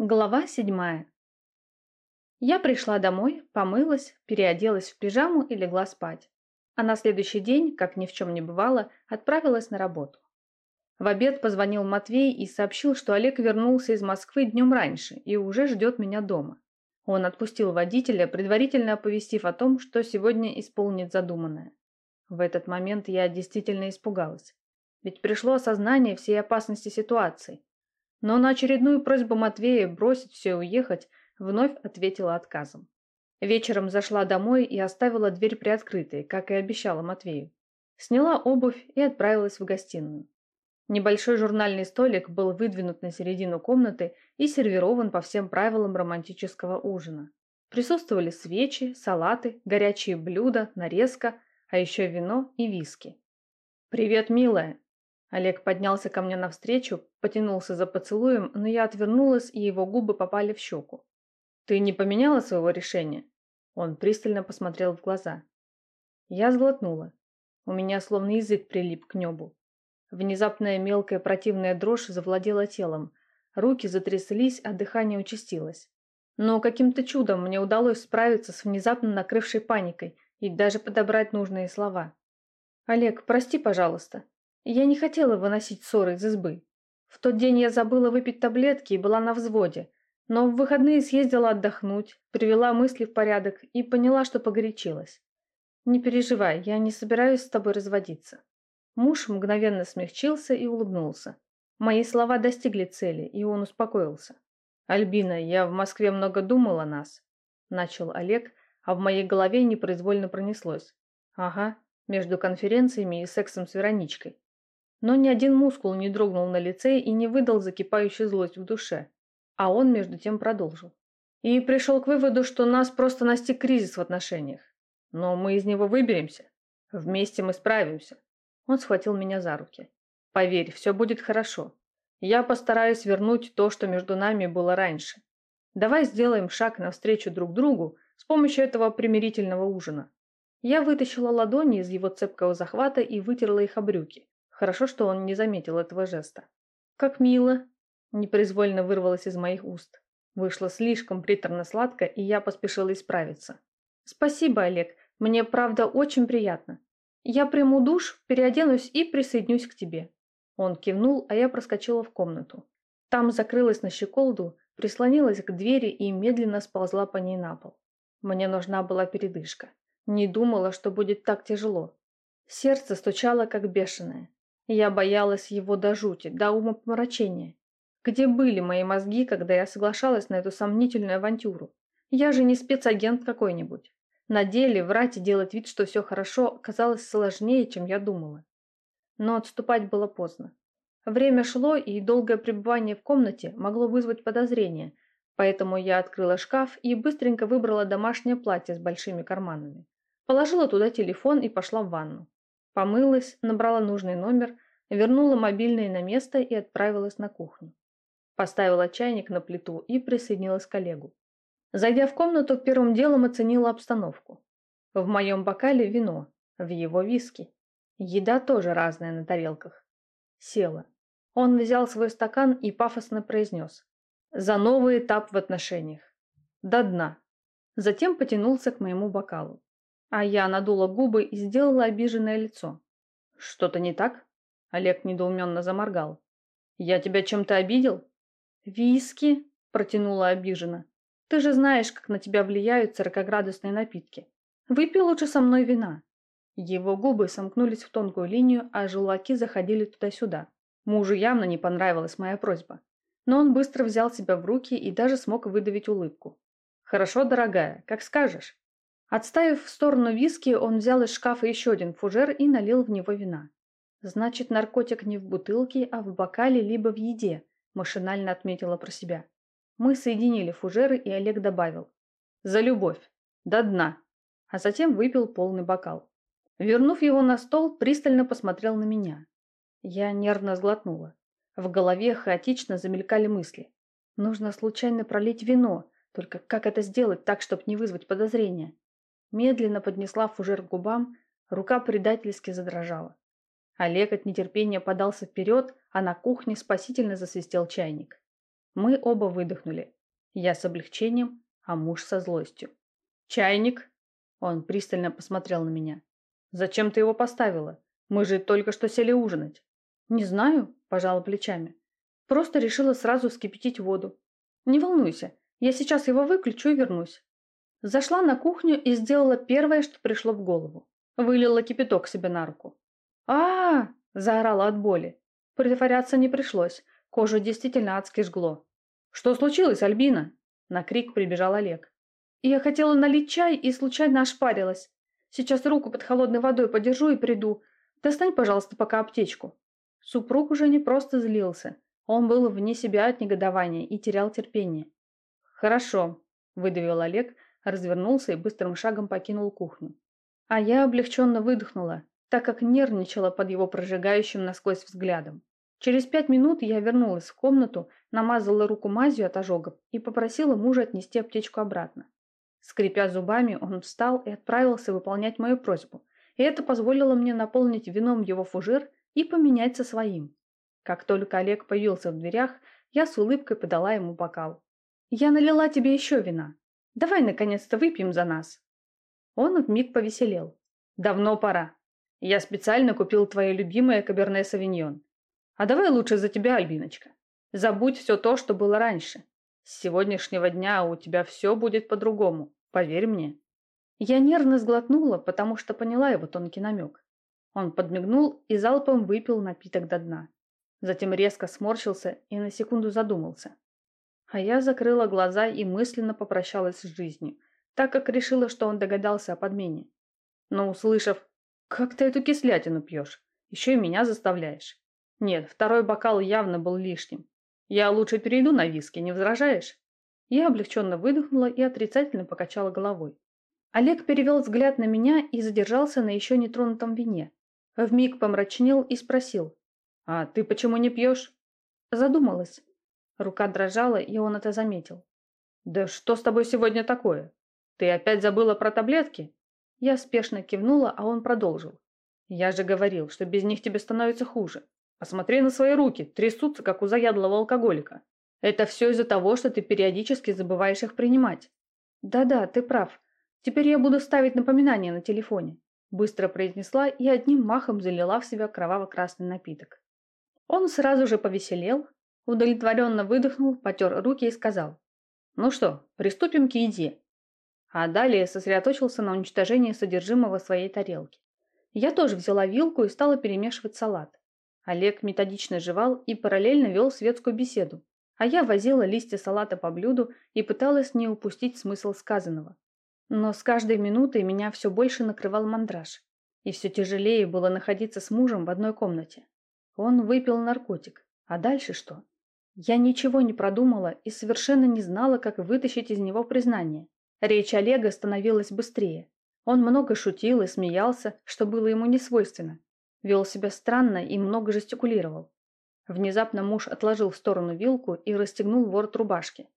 Глава седьмая. Я пришла домой, помылась, переоделась в пижаму и легла спать. А на следующий день, как ни в чем не бывало, отправилась на работу. В обед позвонил Матвей и сообщил, что Олег вернулся из Москвы днем раньше и уже ждет меня дома. Он отпустил водителя, предварительно оповестив о том, что сегодня исполнит задуманное. В этот момент я действительно испугалась. Ведь пришло осознание всей опасности ситуации. Но на очередную просьбу Матвея бросить все и уехать вновь ответила отказом. Вечером зашла домой и оставила дверь приоткрытой, как и обещала Матвею. Сняла обувь и отправилась в гостиную. Небольшой журнальный столик был выдвинут на середину комнаты и сервирован по всем правилам романтического ужина. Присутствовали свечи, салаты, горячие блюда, нарезка, а еще вино и виски. «Привет, милая!» Олег поднялся ко мне навстречу, потянулся за поцелуем, но я отвернулась, и его губы попали в щеку. «Ты не поменяла своего решения?» Он пристально посмотрел в глаза. Я сглотнула. У меня словно язык прилип к небу. Внезапная мелкая противная дрожь завладела телом. Руки затряслись, а дыхание участилось. Но каким-то чудом мне удалось справиться с внезапно накрывшей паникой и даже подобрать нужные слова. «Олег, прости, пожалуйста», я не хотела выносить ссоры из избы. В тот день я забыла выпить таблетки и была на взводе, но в выходные съездила отдохнуть, привела мысли в порядок и поняла, что погорячилась. Не переживай, я не собираюсь с тобой разводиться. Муж мгновенно смягчился и улыбнулся. Мои слова достигли цели, и он успокоился. «Альбина, я в Москве много думал о нас», – начал Олег, а в моей голове непроизвольно пронеслось. «Ага, между конференциями и сексом с Вероничкой. Но ни один мускул не дрогнул на лице и не выдал закипающую злость в душе. А он между тем продолжил. И пришел к выводу, что нас просто настиг кризис в отношениях. Но мы из него выберемся. Вместе мы справимся. Он схватил меня за руки. Поверь, все будет хорошо. Я постараюсь вернуть то, что между нами было раньше. Давай сделаем шаг навстречу друг другу с помощью этого примирительного ужина. Я вытащила ладони из его цепкого захвата и вытерла их о брюки. Хорошо, что он не заметил этого жеста. «Как мило!» – непроизвольно вырвалось из моих уст. Вышло слишком приторно-сладко, и я поспешила исправиться. «Спасибо, Олег. Мне, правда, очень приятно. Я приму душ, переоденусь и присоединюсь к тебе». Он кивнул, а я проскочила в комнату. Там закрылась на щеколду, прислонилась к двери и медленно сползла по ней на пол. Мне нужна была передышка. Не думала, что будет так тяжело. Сердце стучало, как бешеное. Я боялась его до жути, до умопомрачения. Где были мои мозги, когда я соглашалась на эту сомнительную авантюру? Я же не спецагент какой-нибудь. На деле врать и делать вид, что все хорошо, казалось сложнее, чем я думала. Но отступать было поздно. Время шло, и долгое пребывание в комнате могло вызвать подозрения, поэтому я открыла шкаф и быстренько выбрала домашнее платье с большими карманами. Положила туда телефон и пошла в ванну. Помылась, набрала нужный номер, вернула мобильный на место и отправилась на кухню. Поставила чайник на плиту и присоединилась к коллегу. Зайдя в комнату, первым делом оценила обстановку. В моем бокале вино, в его виски. Еда тоже разная на тарелках. Села. Он взял свой стакан и пафосно произнес. За новый этап в отношениях. До дна. Затем потянулся к моему бокалу. А я надула губы и сделала обиженное лицо. «Что-то не так?» Олег недоуменно заморгал. «Я тебя чем-то обидел?» «Виски?» – протянула обиженно. «Ты же знаешь, как на тебя влияют сорокоградусные напитки. Выпей лучше со мной вина». Его губы сомкнулись в тонкую линию, а желваки заходили туда-сюда. Мужу явно не понравилась моя просьба. Но он быстро взял себя в руки и даже смог выдавить улыбку. «Хорошо, дорогая, как скажешь». Отставив в сторону виски, он взял из шкафа еще один фужер и налил в него вина. «Значит, наркотик не в бутылке, а в бокале либо в еде», – машинально отметила про себя. Мы соединили фужеры, и Олег добавил. «За любовь! До дна!» А затем выпил полный бокал. Вернув его на стол, пристально посмотрел на меня. Я нервно сглотнула. В голове хаотично замелькали мысли. Нужно случайно пролить вино, только как это сделать так, чтобы не вызвать подозрения? Медленно поднесла фужер к губам, рука предательски задрожала. Олег от нетерпения подался вперед, а на кухне спасительно засвистел чайник. Мы оба выдохнули. Я с облегчением, а муж со злостью. «Чайник?» Он пристально посмотрел на меня. «Зачем ты его поставила? Мы же только что сели ужинать». «Не знаю», – пожала плечами. «Просто решила сразу вскипятить воду. Не волнуйся, я сейчас его выключу и вернусь». Зашла на кухню и сделала первое, что пришло в голову. Вылила кипяток себе на руку. а, -а, -а заорала от боли. Притворяться не пришлось. Кожу действительно адски жгло. «Что случилось, Альбина?» На крик прибежал Олег. «Я хотела налить чай и случайно ошпарилась. Сейчас руку под холодной водой подержу и приду. Достань, пожалуйста, пока аптечку». Супруг уже не просто злился. Он был вне себя от негодования и терял терпение. «Хорошо», – выдавил Олег, развернулся и быстрым шагом покинул кухню. А я облегченно выдохнула, так как нервничала под его прожигающим насквозь взглядом. Через пять минут я вернулась в комнату, намазала руку мазью от ожогов и попросила мужа отнести аптечку обратно. Скрипя зубами, он встал и отправился выполнять мою просьбу, и это позволило мне наполнить вином его фужер и поменять со своим. Как только Олег появился в дверях, я с улыбкой подала ему бокал. «Я налила тебе еще вина. Давай, наконец-то, выпьем за нас». Он вмиг повеселел. «Давно пора. Я специально купил твое любимое Каберне Савиньон. А давай лучше за тебя, Альбиночка. Забудь все то, что было раньше. С сегодняшнего дня у тебя все будет по-другому, поверь мне. Я нервно сглотнула, потому что поняла его тонкий намек. Он подмигнул и залпом выпил напиток до дна. Затем резко сморщился и на секунду задумался. А я закрыла глаза и мысленно попрощалась с жизнью, так как решила, что он догадался о подмене. Но услышав «Как ты эту кислятину пьешь? Еще и меня заставляешь», нет, второй бокал явно был лишним. Я лучше перейду на виски, не возражаешь? Я облегченно выдохнула и отрицательно покачала головой. Олег перевел взгляд на меня и задержался на еще нетронутом вине. Вмиг помрачнел и спросил. «А ты почему не пьешь?» Задумалась. Рука дрожала, и он это заметил. «Да что с тобой сегодня такое? Ты опять забыла про таблетки?» Я спешно кивнула, а он продолжил. «Я же говорил, что без них тебе становится хуже. Посмотри на свои руки, трясутся, как у заядлого алкоголика. Это все из-за того, что ты периодически забываешь их принимать. Да-да, ты прав. Теперь я буду ставить напоминания на телефоне. Быстро произнесла и одним махом залила в себя кроваво-красный напиток. Он сразу же повеселел, удовлетворенно выдохнул, потер руки и сказал. Ну что, приступим к еде. А далее сосредоточился на уничтожении содержимого своей тарелки. Я тоже взяла вилку и стала перемешивать салат. Олег методично жевал и параллельно вел светскую беседу, а я возила листья салата по блюду и пыталась не упустить смысл сказанного. Но с каждой минутой меня все больше накрывал мандраж, и все тяжелее было находиться с мужем в одной комнате. Он выпил наркотик, а дальше что? Я ничего не продумала и совершенно не знала, как вытащить из него признание. Речь Олега становилась быстрее. Он много шутил и смеялся, что было ему не свойственно, Вел себя странно и много жестикулировал. Внезапно муж отложил в сторону вилку и расстегнул ворот рубашки.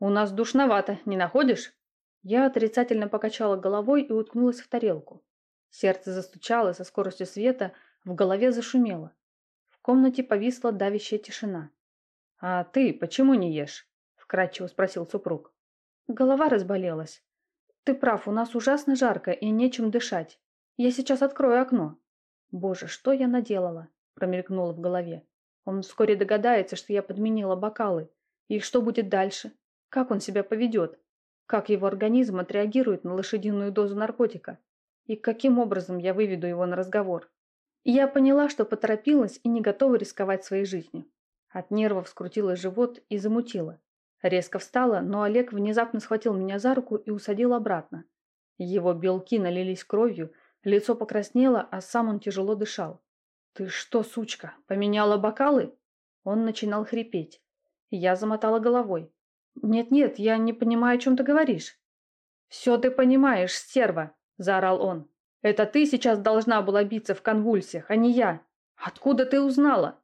«У нас душновато, не находишь?» Я отрицательно покачала головой и уткнулась в тарелку. Сердце застучало со скоростью света, в голове зашумело. В комнате повисла давящая тишина. «А ты почему не ешь?» – вкратчиво спросил супруг. Голова разболелась. «Ты прав, у нас ужасно жарко и нечем дышать. Я сейчас открою окно». «Боже, что я наделала?» – промелькнуло в голове. «Он вскоре догадается, что я подменила бокалы. И что будет дальше? Как он себя поведет? Как его организм отреагирует на лошадиную дозу наркотика? И каким образом я выведу его на разговор?» Я поняла, что поторопилась и не готова рисковать своей жизнью. От нервов скрутило живот и замутило. Резко встала, но Олег внезапно схватил меня за руку и усадил обратно. Его белки налились кровью, Лицо покраснело, а сам он тяжело дышал. «Ты что, сучка, поменяла бокалы?» Он начинал хрипеть. Я замотала головой. «Нет-нет, я не понимаю, о чем ты говоришь». «Все ты понимаешь, стерва!» – заорал он. «Это ты сейчас должна была биться в конвульсиях, а не я. Откуда ты узнала?»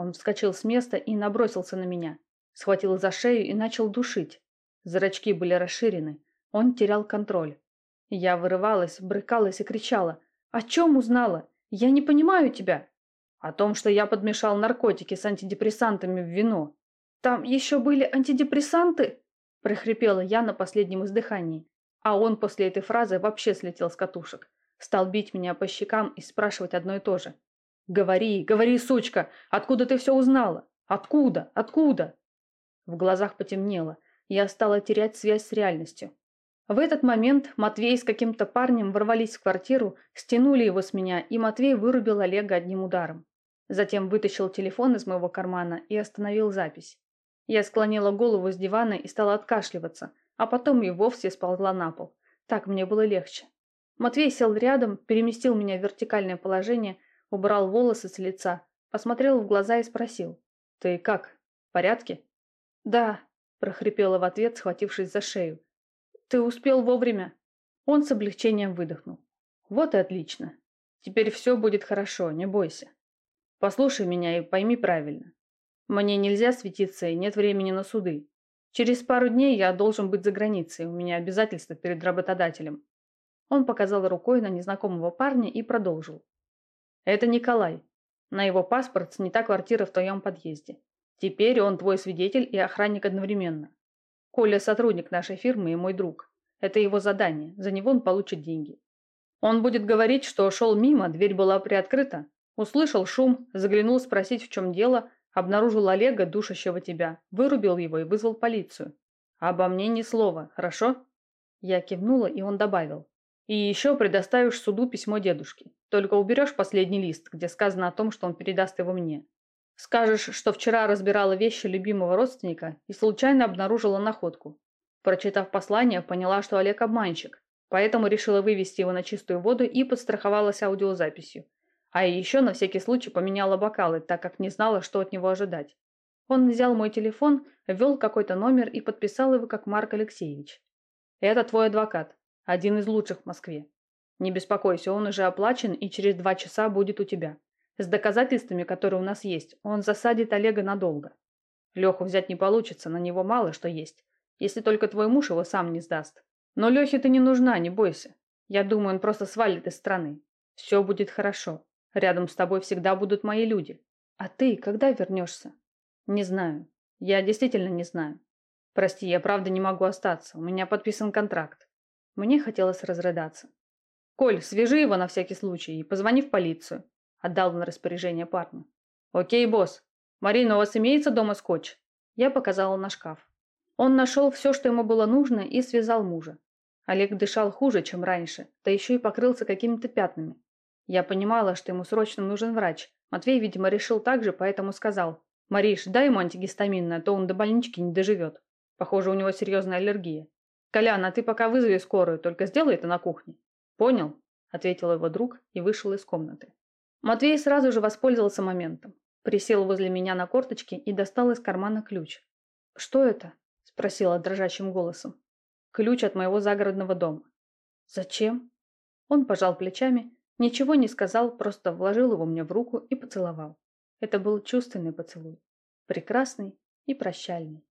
Он вскочил с места и набросился на меня. Схватил за шею и начал душить. Зрачки были расширены. Он терял контроль. Я вырывалась, брыкалась и кричала. «О чем узнала? Я не понимаю тебя!» «О том, что я подмешал наркотики с антидепрессантами в вино». Там еще были антидепрессанты?» – прохрипела я на последнем издыхании. А он после этой фразы вообще слетел с катушек. Стал бить меня по щекам и спрашивать одно и то же. «Говори, говори, сучка! Откуда ты все узнала? Откуда? Откуда?» В глазах потемнело. Я стала терять связь с реальностью. В этот момент Матвей с каким-то парнем ворвались в квартиру, стянули его с меня, и Матвей вырубил Олега одним ударом. Затем вытащил телефон из моего кармана и остановил запись. Я склонила голову с дивана и стала откашливаться, а потом и вовсе сползла на пол. Так мне было легче. Матвей сел рядом, переместил меня в вертикальное положение, убрал волосы с лица, посмотрел в глаза и спросил. «Ты как? В порядке?» «Да», – прохрипела в ответ, схватившись за шею. «Ты успел вовремя?» Он с облегчением выдохнул. «Вот и отлично. Теперь все будет хорошо, не бойся. Послушай меня и пойми правильно. Мне нельзя светиться и нет времени на суды. Через пару дней я должен быть за границей, у меня обязательства перед работодателем. Он показал рукой на незнакомого парня и продолжил. Это Николай. На его паспорт снята квартира в твоем подъезде. Теперь он твой свидетель и охранник одновременно. Коля сотрудник нашей фирмы и мой друг. Это его задание, за него он получит деньги. Он будет говорить, что шел мимо, дверь была приоткрыта. Услышал шум, заглянул спросить, в чем дело, Обнаружил Олега, душащего тебя, вырубил его и вызвал полицию. Обо мне ни слова, хорошо?» Я кивнула, и он добавил. «И еще предоставишь суду письмо дедушке. Только уберешь последний лист, где сказано о том, что он передаст его мне. Скажешь, что вчера разбирала вещи любимого родственника и случайно обнаружила находку. Прочитав послание, поняла, что Олег обманщик, поэтому решила вывести его на чистую воду и подстраховалась аудиозаписью. А еще на всякий случай поменяла бокалы, так как не знала, что от него ожидать. Он взял мой телефон, ввел какой-то номер и подписал его как Марк Алексеевич. «Это твой адвокат, один из лучших в Москве. Не беспокойся, он уже оплачен и через два часа будет у тебя. С доказательствами, которые у нас есть, он засадит Олега надолго. Леху взять не получится, на него мало что есть, если только твой муж его сам не сдаст. Но Лехе ты не нужна, не бойся. Я думаю, он просто свалит из страны. Все будет хорошо. Рядом с тобой всегда будут мои люди. А ты когда вернешься? Не знаю. Я действительно не знаю. Прости, я правда не могу остаться. У меня подписан контракт. Мне хотелось разрыдаться. Коль, свяжи его на всякий случай и позвони в полицию. Отдал на распоряжение парню. Окей, босс. Марина, у вас имеется дома скотч? Я показала на шкаф. Он нашел все, что ему было нужно, и связал мужа. Олег дышал хуже, чем раньше, да еще и покрылся какими-то пятнами. Я понимала, что ему срочно нужен врач. Матвей, видимо, решил так же, поэтому сказал. «Мариш, дай ему антигистаминное, а то он до больнички не доживет. Похоже, у него серьезная аллергия. Колян, а ты пока вызови скорую, только сделай это на кухне». «Понял?» – ответил его друг и вышел из комнаты. Матвей сразу же воспользовался моментом. Присел возле меня на корточки и достал из кармана ключ. «Что это?» – спросила дрожащим голосом. «Ключ от моего загородного дома». «Зачем?» Он пожал плечами Ничего не сказал, просто вложил его мне в руку и поцеловал. Это был чувственный поцелуй. Прекрасный и прощальный.